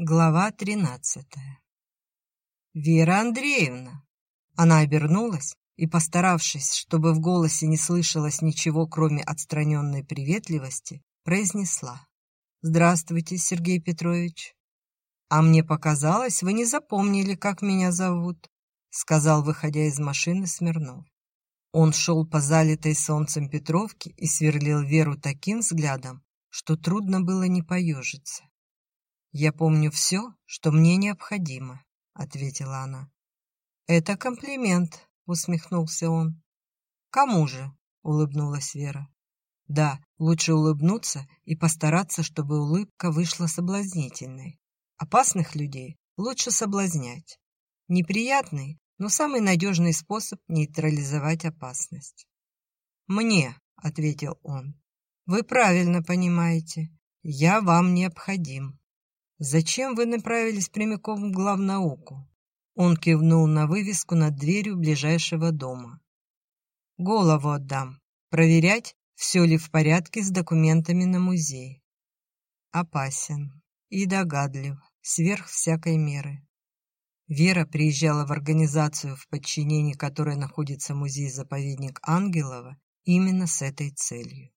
Глава тринадцатая. «Вера Андреевна!» Она обернулась и, постаравшись, чтобы в голосе не слышалось ничего, кроме отстраненной приветливости, произнесла. «Здравствуйте, Сергей Петрович!» «А мне показалось, вы не запомнили, как меня зовут», сказал, выходя из машины Смирнов. Он шел по залитой солнцем Петровке и сверлил Веру таким взглядом, что трудно было не поежиться. «Я помню все, что мне необходимо», — ответила она. «Это комплимент», — усмехнулся он. «Кому же?» — улыбнулась Вера. «Да, лучше улыбнуться и постараться, чтобы улыбка вышла соблазнительной. Опасных людей лучше соблазнять. Неприятный, но самый надежный способ нейтрализовать опасность». «Мне», — ответил он. «Вы правильно понимаете. Я вам необходим». «Зачем вы направились прямиком в главнауку?» Он кивнул на вывеску над дверью ближайшего дома. «Голову отдам. Проверять, все ли в порядке с документами на музей». Опасен и догадлив, сверх всякой меры. Вера приезжала в организацию, в подчинении которой находится музей-заповедник Ангелова, именно с этой целью.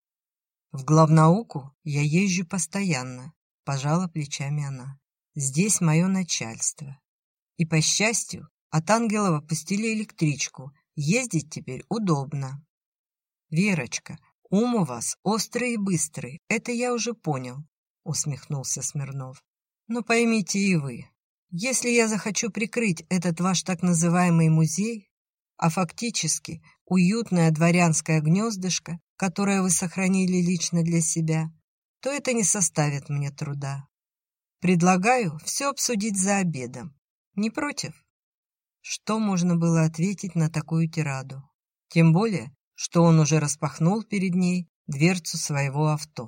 В главнауку я езжу постоянно, Пожала плечами она. Здесь мое начальство. И, по счастью, от Ангелова пустили электричку. Ездить теперь удобно. Верочка, ум у вас острый и быстрый. Это я уже понял, усмехнулся Смирнов. Но поймите и вы, если я захочу прикрыть этот ваш так называемый музей, а фактически уютное дворянское гнездышко, которое вы сохранили лично для себя, то это не составит мне труда. Предлагаю все обсудить за обедом. Не против? Что можно было ответить на такую тираду? Тем более, что он уже распахнул перед ней дверцу своего авто.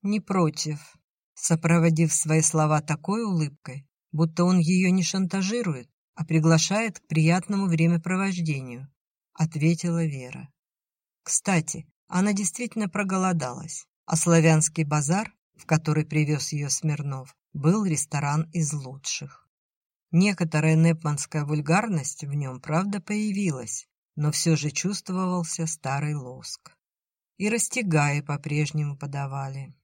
Не против, сопроводив свои слова такой улыбкой, будто он ее не шантажирует, а приглашает к приятному времяпровождению, ответила Вера. Кстати, она действительно проголодалась а славянский базар, в который привез ее Смирнов, был ресторан из лучших. Некоторая непманская вульгарность в нем, правда, появилась, но все же чувствовался старый лоск. И растягаи по-прежнему подавали.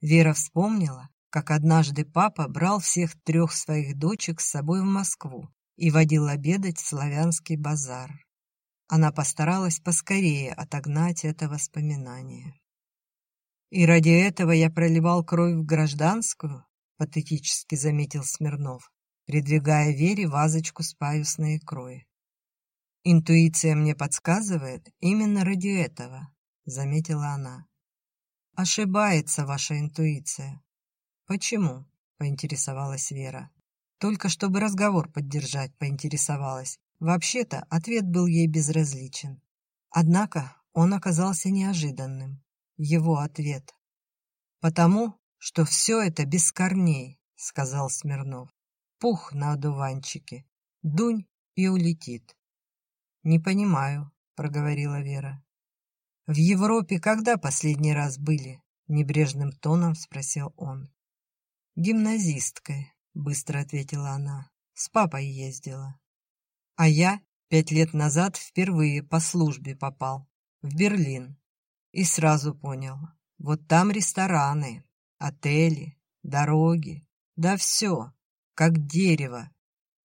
Вера вспомнила, как однажды папа брал всех трех своих дочек с собой в Москву и водил обедать в славянский базар. Она постаралась поскорее отогнать это воспоминание. «И ради этого я проливал кровь в гражданскую?» — патетически заметил Смирнов, придвигая Вере вазочку с паюсной икрой. «Интуиция мне подсказывает именно ради этого», — заметила она. «Ошибается ваша интуиция». «Почему?» — поинтересовалась Вера. Только чтобы разговор поддержать, поинтересовалась. Вообще-то ответ был ей безразличен. Однако он оказался неожиданным его ответ. «Потому что все это без корней», — сказал Смирнов. «Пух на одуванчике. Дунь и улетит». «Не понимаю», — проговорила Вера. «В Европе когда последний раз были?» — небрежным тоном спросил он. «Гимназисткой», — быстро ответила она. «С папой ездила». «А я пять лет назад впервые по службе попал. В Берлин. И сразу понял, вот там рестораны, отели, дороги, да все, как дерево.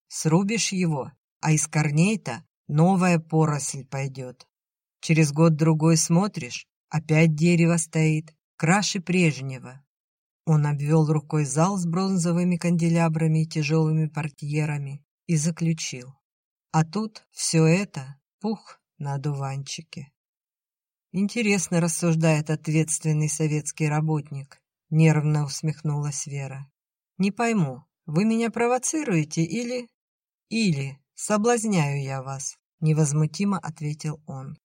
Срубишь его, а из корней-то новая поросль пойдет. Через год-другой смотришь, опять дерево стоит, краше прежнего. Он обвел рукой зал с бронзовыми канделябрами и тяжелыми портьерами и заключил. А тут все это пух на одуванчике. Интересно рассуждает ответственный советский работник, нервно усмехнулась Вера. Не пойму, вы меня провоцируете или... Или соблазняю я вас, невозмутимо ответил он.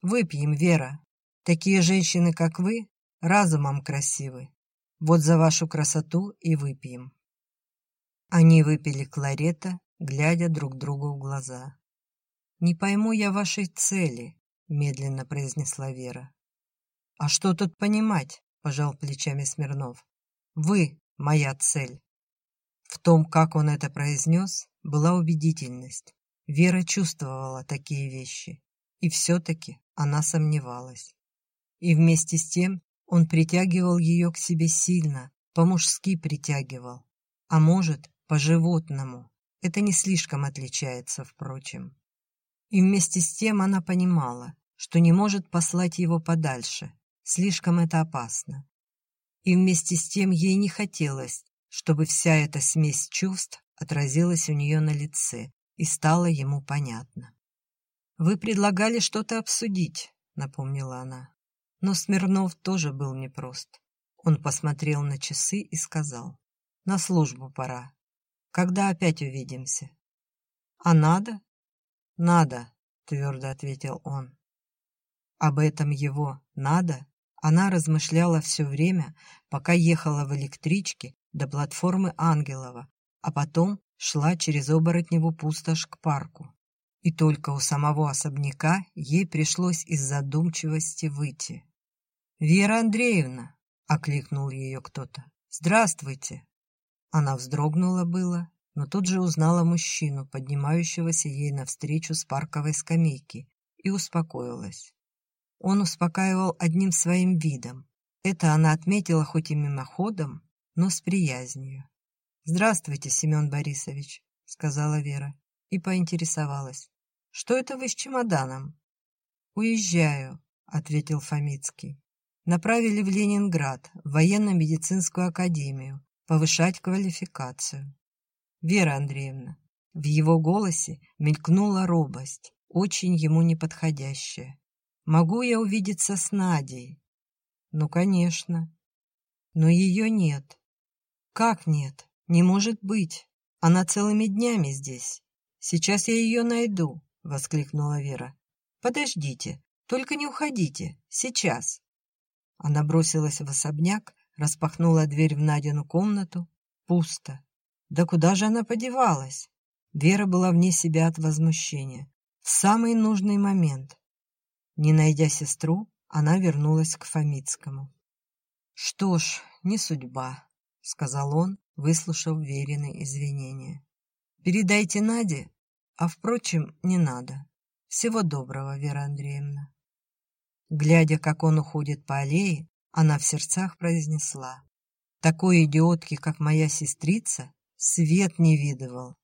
Выпьем, Вера. Такие женщины, как вы, разумом красивы. Вот за вашу красоту и выпьем. Они выпили кларета, глядя друг другу в глаза. «Не пойму я вашей цели», медленно произнесла Вера. А что тут понимать? пожал плечами Смирнов. Вы моя цель. В том, как он это произнес, была убедительность. Вера чувствовала такие вещи, и все-таки она сомневалась. И вместе с тем он притягивал ее к себе сильно, по-мужски притягивал, а может, по-животному. Это не слишком отличается, впрочем. И вместе с тем она понимала, что не может послать его подальше, слишком это опасно. И вместе с тем ей не хотелось, чтобы вся эта смесь чувств отразилась у нее на лице и стала ему понятна. «Вы предлагали что-то обсудить», — напомнила она. Но Смирнов тоже был непрост. Он посмотрел на часы и сказал, «На службу пора. Когда опять увидимся?» «А надо?» «Надо», — твердо ответил он. Об этом его «надо» она размышляла все время, пока ехала в электричке до платформы Ангелова, а потом шла через оборотневу пустошь к парку. И только у самого особняка ей пришлось из задумчивости выйти. «Вера Андреевна!» — окликнул ее кто-то. «Здравствуйте!» Она вздрогнула было, но тут же узнала мужчину, поднимающегося ей навстречу с парковой скамейки, и успокоилась. Он успокаивал одним своим видом. Это она отметила хоть и мимоходом, но с приязнью. «Здравствуйте, Семен Борисович», — сказала Вера и поинтересовалась. «Что это вы с чемоданом?» «Уезжаю», — ответил Фомицкий. «Направили в Ленинград, в военно-медицинскую академию, повышать квалификацию». «Вера Андреевна». В его голосе мелькнула робость, очень ему неподходящая. «Могу я увидеться с Надей?» «Ну, конечно». «Но ее нет». «Как нет? Не может быть. Она целыми днями здесь. Сейчас я ее найду», — воскликнула Вера. «Подождите, только не уходите. Сейчас». Она бросилась в особняк, распахнула дверь в Надину комнату. Пусто. Да куда же она подевалась? Вера была вне себя от возмущения. В самый нужный момент. Не найдя сестру, она вернулась к Фомицкому. «Что ж, не судьба», — сказал он, выслушав Верины извинения. «Передайте Наде, а, впрочем, не надо. Всего доброго, Вера Андреевна». Глядя, как он уходит по аллее, она в сердцах произнесла. «Такой идиотки, как моя сестрица, свет не видывал.